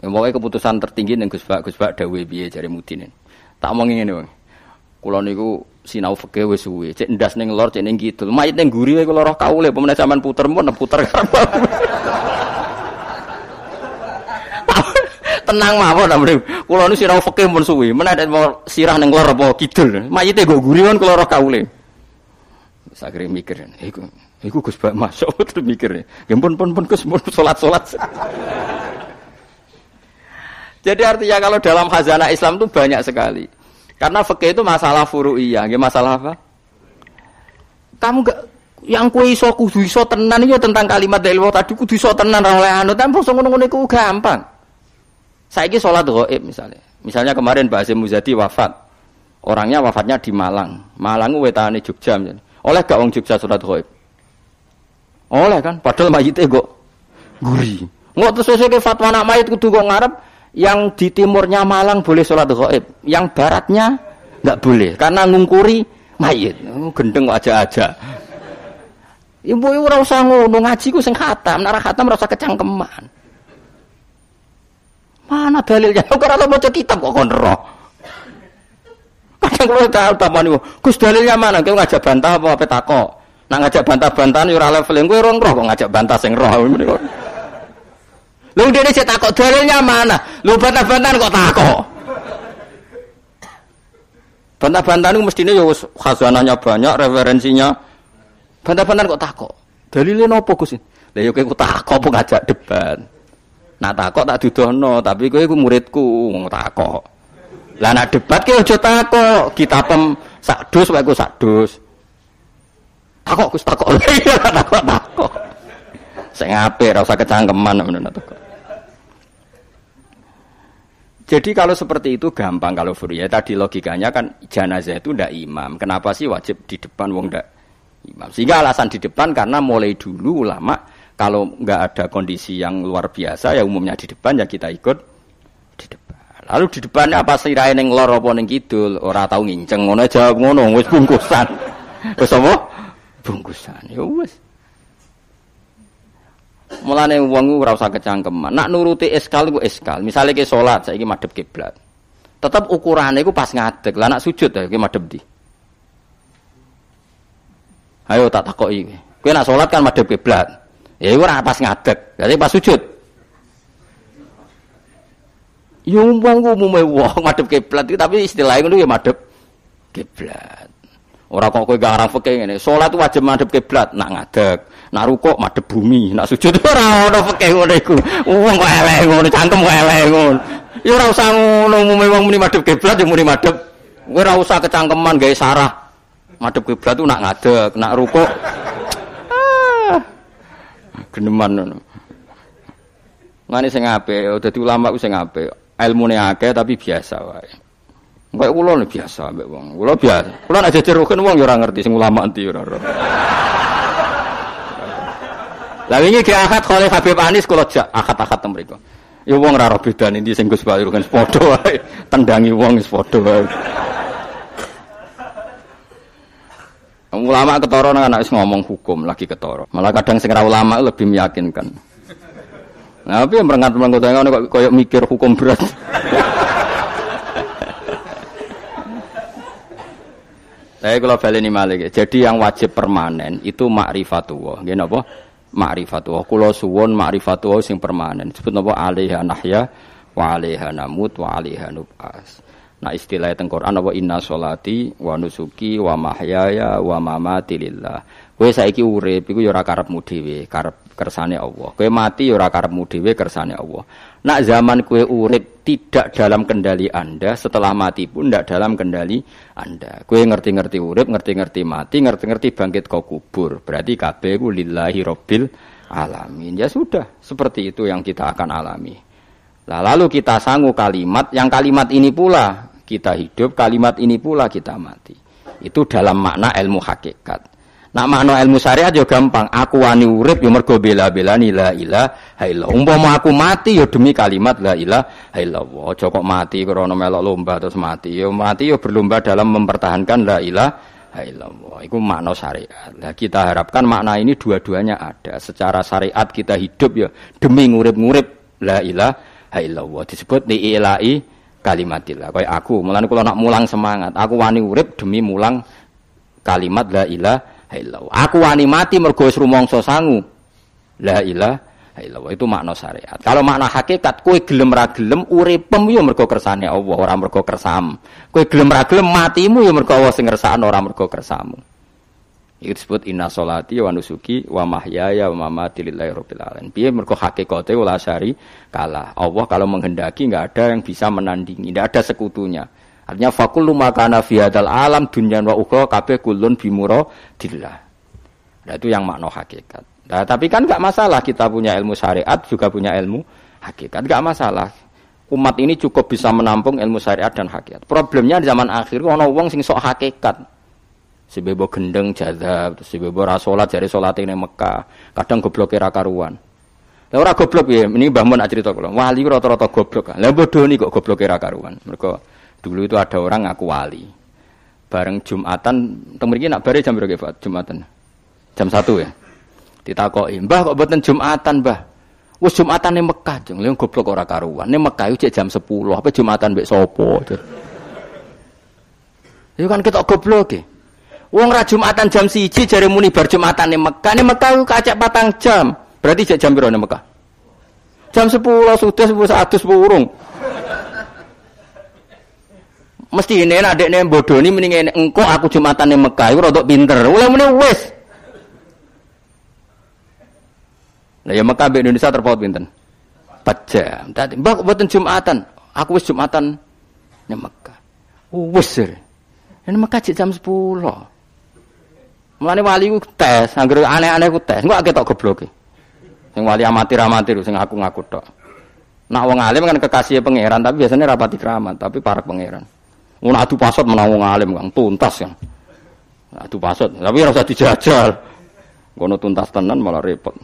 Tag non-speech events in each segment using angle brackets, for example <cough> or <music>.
Ya, pokoknya keputusan tertinggi ning Gus Bak, Gus Bak dawuh piye jare Mudin. Tak omong ngene wae. Kula niku sinau fikih wis suwe, cek ndas ning lor, cek ning kidul. Mayit ning guri wae kula roh kaule, pemene sampean puter mun puter Tenang mawon amrih. Kula niku sinau fikih mun suwe, menawa mau sirah ning lor apa kidul. Mayite nggo guri kon kula roh kaule. Sakire mikir, iku iku Gus Bak masuk <laughs> terus mikir. Ya pun pun pun Gus pun salat-salat. <laughs> Jadi artinya kalau dalam khazanah Islam itu banyak sekali. Karena fikih itu masalah furu'iyah, ya masalah apa? Kamu gak yang kue iso kudu iso tenan itu tentang kalimat dari Allah tadi kudu iso tenan ora oleh anu tapi ngono-ngono iku gampang. Saiki salat gaib misalnya. Misalnya kemarin Mbak Azim Muzadi wafat. Orangnya wafatnya di Malang. Malang wetane Jogja misalnya. Oleh gak wong Jogja salat gaib? Oleh kan, padahal mayite kok guri. Nggak terus sesuai fatwa anak mayit kudu kok ngarep yang di timurnya Malang boleh sholat gaib, yang baratnya nggak boleh karena ngungkuri mayit. Oh, gendeng aja-aja. Ibu ibu rasa ngono ngaji ku sing khatam, nara khatam rasa kecangkeman. Mana dalilnya? Kok ora maca kitab kok kon roh. Kadang kalau tahu ibu, Gus dalilnya mana? Kau ngajak bantah apa apa takok? Nak ngajak bantah-bantahan ora level yang gue roh kok ngajak bantah sing roh. Lu dia saya takut dalilnya mana? Lu bantah-bantahan kok takut? Bantah-bantahan itu mestinya ya khazanahnya banyak, referensinya. Bantah-bantahan kok takut? Dalilnya nopo Gus? Lah yo kowe takut apa ngajak debat. Nak takut tak dudono, tapi kowe iku muridku wong takut. Lah nak debat kowe aja takut, kita pem sadus wae ku sadus. Takut Gus takut. takut takut. Saya ngape, rasa kecangkeman menurut aku. Jadi kalau seperti itu gampang kalau furia. Tadi logikanya kan jenazah itu ndak imam. Kenapa sih wajib di depan wong ndak imam? Sehingga alasan di depan karena mulai dulu ulama kalau nggak ada kondisi yang luar biasa ya umumnya di depan ya kita ikut di depan. Lalu di depannya apa sih neng lor apa neng kidul? Ora tahu nginceng ngono aja ngono wis bungkusan. Wis apa? Bungkusan. Ya wis. Mulane wong ora usah kecangkeman. Nak nuruti eskal iku eskal. Misale ke salat saiki madhep kiblat. Tetep ukurane iku pas ngadeg. Lah nak sujud ya madhep di. Ayo tak takoki. Kowe nak salat kan madhep kiblat. Ya iku ora pas ngadeg. Jadi pas sujud. Ya umpang umume wong madhep kiblat tapi istilahnya ngono ya madhep kiblat. Ora kok kowe gak arang fikih ngene. Salat wajib madhep kiblat, nak ngadeg. Nak rukuk madhep bumi, nak sujud <laughs> ora ono fikih ngono iku. Wong kok elek ngono, cangkem kok elek ngono. Ya ora usah ngono, umume wong muni madhep kiblat ya muni madhep. Kowe ora usah kecangkeman gawe sarah. Madhep kiblat tuh nak ngadeg, nak rukuk. Ah. Geneman ngono. Ngene sing apik, dadi ulama ku sing apik. Ilmune akeh tapi biasa wae. Kula nih biasa mbek wong. Kula biasa. Kula nek jejer rukun wong ya ora ngerti sing ulama enti ora ora. Lah wingi ge akad khole Habib Anis kula jak akad-akad mriku. Ya wong ora roh bedane ndi sing Gus Bayu kan. Tendangi wong wis. Ulama ketara nang anak ngomong hukum lagi ketara. Malah kadang sing ulama lebih meyakinkan. Nah, tapi yang merengat-merengat kok koyo mikir hukum berat. Saya kalau baleni malik. Jadi yang wajib permanen itu ma'rifatullah. Nggih napa? Ma'rifatullah. Kula suwun ma'rifatullah sing permanen. Disebut napa? Alaiha nahya wa alaiha namut wa alaiha nub'as. Nah istilah teng Quran apa inna sholati wa nusuki wa mahyaya wa mamati lillah. Kowe saiki urip iku ya ora karepmu dhewe, karep kersane Allah. Kowe mati ya ora karepmu dhewe kersane Allah. Nak zaman kue urip tidak dalam kendali Anda, setelah mati pun tidak dalam kendali Anda. Kue ngerti-ngerti urip, ngerti-ngerti mati, ngerti-ngerti bangkit kau kubur. Berarti kabeh ku lillahi robbil alamin. Ya sudah, seperti itu yang kita akan alami. Nah, lalu kita sanggup kalimat, yang kalimat ini pula kita hidup, kalimat ini pula kita mati. Itu dalam makna ilmu hakikat. Nak makna ilmu syariat yo gampang. Aku wani urip yo mergo bela-belani la ilaha illallah. Umpama aku mati yo demi kalimat la ilaha illallah. Aja kok mati krana melok lomba terus mati. Yo mati yo berlomba dalam mempertahankan la ilaha illallah. Itu makna syariat. Nah, kita harapkan makna ini dua-duanya ada. Secara syariat kita hidup ya demi ngurip-ngurip la ilaha illallah. Disebut diilai kalimatillah. Kayak aku, mulane kula nak mulang semangat. Aku wani urip demi mulang kalimat la ilaha illallah. Aku wani mati mergo wis rumangsa sangu. La ilaha illallah itu makna syariat. Kalau makna hakikat, kue gelem ra gelem uripem yo mergo kersane Allah, ora mergo kersam. Kue gelem ra gelem matimu yo mergo Allah sing ngersakno ora mergo kersamu. Itu disebut inna solati wa nusuki wa mahyaya wa mamati lillahi rabbil alamin. Piye mergo hakikate ula syari kalah. Allah kalau menghendaki enggak ada yang bisa menandingi, enggak ada sekutunya. Artinya fakullu makana fi hadzal alam dunya wa ukhra kabeh kullun bimuradillah. Nah, itu yang makna hakikat. Nah, tapi kan nggak masalah kita punya ilmu syariat juga punya ilmu hakikat, nggak masalah. Umat ini cukup bisa menampung ilmu syariat dan hakikat. Problemnya di zaman akhir ono wong sing sok hakikat. Si bebo gendeng jadab, si bebo rasolat dari solat ini Mekah, kadang goblok kira karuan. Lah ora goblok ya, ini Mbah Mun cerita kula. Wali rata-rata goblok. Lah bodoh nih kok goblok kira karuan. Mereka dulu itu ada orang ngaku wali. Bareng Jumatan, teng mriki nak bare jam berapa Jumatan? Jam satu ya. Ditakoki, "Mbah kok mboten Jumatan, Mbah?" Wis Jumatan ning Mekah, jeng. Lha goblok ora karuan. Ning Mekah cek jam 10, apa Jumatan mbek sapa? Itu kan kita goblok e. Wong ra Jumatan jam 1 jare muni bar Jumatan ning Mekah. Ning Mekah ku kacek patang jam. Berarti jam piro ning Mekah? Jam 10 sudah 10 purung. Mesti ini adekne bodoni mending engko aku Jumatan ning Mekah iku rada pinter. Oleh muni wis. Lah ya Mekah Indonesia terpaut pinten? 4 jam. Dadi mbak mboten Jumatan. Aku wis Jumatan ning Mekah. Wis. Ning Mekah jam 10. Mulane wali ku tes, anggere aneh-aneh ku tes. Engko ketok gobloke. Sing wali amatir-amatir sing aku ngaku tok. Nak wong alim kan kekasih pangeran, tapi biasanya rapati keramat, tapi para pangeran. Mun adu pasot menang wong alim Kang, tuntas kan. Adu pasot, tapi ora usah dijajal. Kono tuntas tenan malah repot.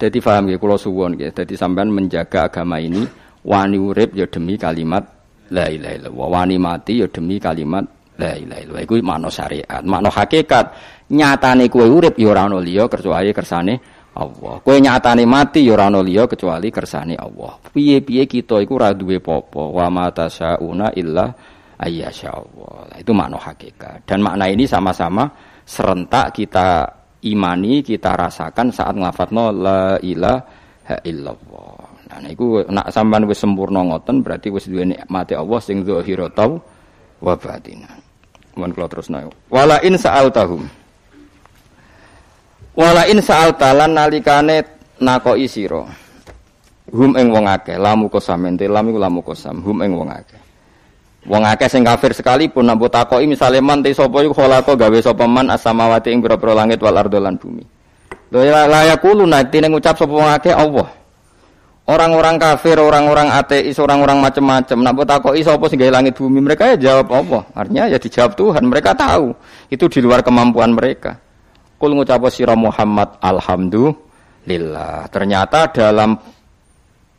Jadi paham ya kalau suwon ya. Jadi sampean menjaga agama ini wani urip ya demi kalimat la ilaha illallah. Wani mati ya demi kalimat la ilaha illallah. Iku makna syariat, makna hakikat. Nyatane kowe urip ya ora ono liya kecuali kersane Allah. Kowe nyatane mati ya ora ono liya kecuali kersane Allah. Piye-piye kita iku ora duwe apa-apa. Wa ma tasyauna illa ayyasha Allah. Itu makna hakikat. Dan makna ini sama-sama serentak kita imani kita rasakan saat nglafatno la ilaha illallah. Nah niku nak sampean wis sempurna ngoten berarti wis duwe nikmate Allah sing zahira tau wa batina. Mun kula terusno. Wala in sa'altahum. Wala in sa'alta lan nalikane nakoki sira. Hum ing wong akeh, lamu kosam ente lam iku lamu kosam, hum ing wong akeh. Wong akeh sing kafir sekalipun nak takoki misale man te sapa iku khalaqa gawe sapa man as-samawati ing pira-pira langit wal ardo lan bumi. Lha ya layak kulo nanti ning ngucap sapa wong akeh Allah. Orang-orang kafir, orang-orang ateis, orang-orang macam-macam. Nak takoki sapa sing gawe langit bumi, mereka ya jawab Allah. Artinya ya dijawab Tuhan. Mereka tahu itu di luar kemampuan mereka. Kul ngucap sira Muhammad alhamdulillah. Ternyata dalam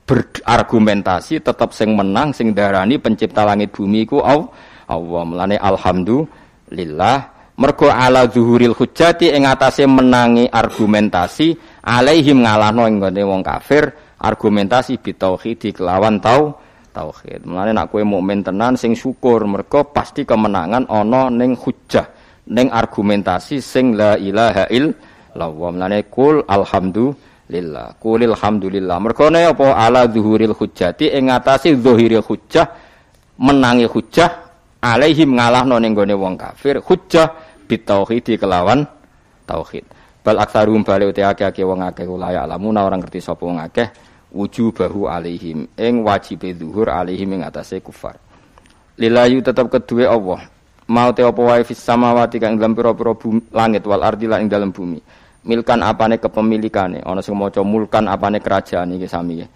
berargumentasi tetap sing menang sing darani pencipta langit bumi ku Allah. Melane alhamdulillah mergo ala zuhuril hujjati ing atase menangi argumentasi alaihim ngalahno ing wong kafir argumentasi bitauhid kelawan tau tauhid. Melane nak kowe mukmin tenan sing syukur mergo pasti kemenangan ana ning hujjah ning argumentasi sing la ilaha illallah melane kul alhamdulillah lillah. Kulil hamdulillah. Mergone apa ala zuhuril hujjati ing ngatasi zuhiril hujjah menangi hujjah alaihim ngalahno ning gone wong kafir hujjah bitauhid kelawan tauhid. Bal aksarum bali uti akeh-akeh wong akeh alamuna orang ngerti sapa wong akeh wujubahu alaihim ing wajibe zuhur alaihim ing atase kufar. Lillahi tetap kedue Allah. Mau te apa wae fis samawati kang dalam pira-pira langit wal ardi lan ing dalam bumi. Milkan apane kepemilikane. Ana sing maca mulkan apane kerajaan iki sami ya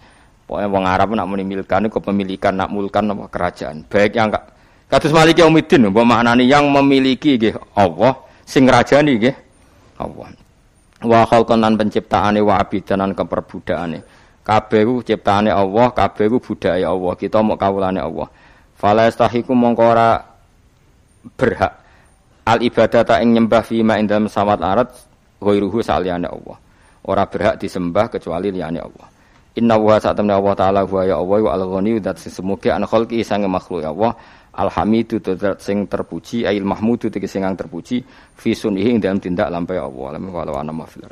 pokoke wong Arab nak muni milkan kepemilikan nak mulkan apa kerajaan. Baik yang kados maliki umidin mbok maknane yang memiliki nggih Allah sing ngrajani nggih Allah. Wa khalqan lan penciptaane wa abidanan keperbudakane kabeh ku ciptaane Allah kabeh budaya Allah. Kita mau kawulane Allah. Fala yastahiku mongko ora berhak al ibadata ing nyembah fima ing dalam samawat arat ghairuhu saliyane Allah. Ora berhak disembah kecuali liyane Allah. Inna wa sa'tamna Allah ta'ala wa ya Allah wa al-ghani dat semuge an khalqi sange makhluk ya Allah. Alhamidu dat sing terpuji ail mahmudu tegese sing terpuji fi sunihi ing dalam tindak lampai Allah. Lam wa ana mafil.